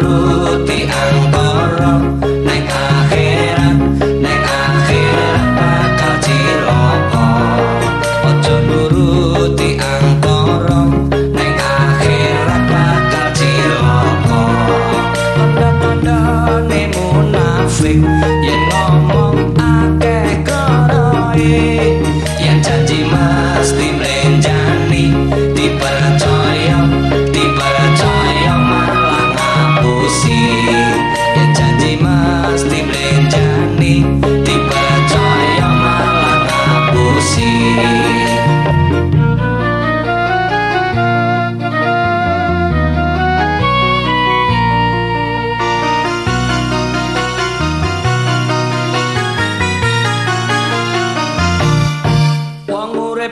nuruti angkoro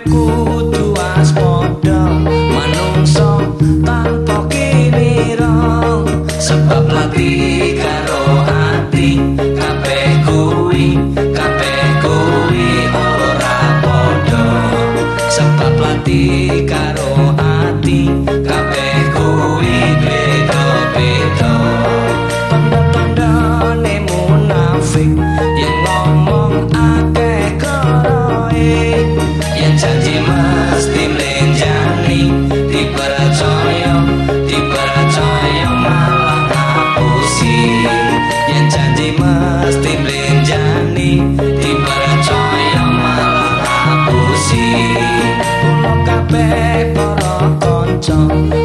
recuerdo.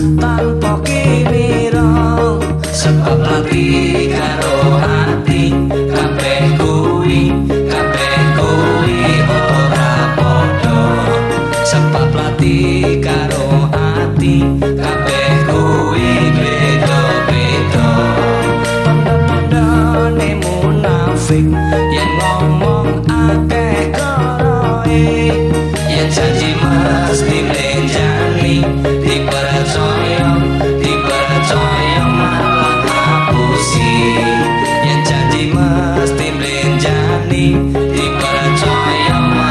tanpa kiriro sebab lagi karo hati kabeh kui kabeh kui ora podo sebab lagi karo hati kabeh kui beda beda pandang pandang nemu nafik जा मा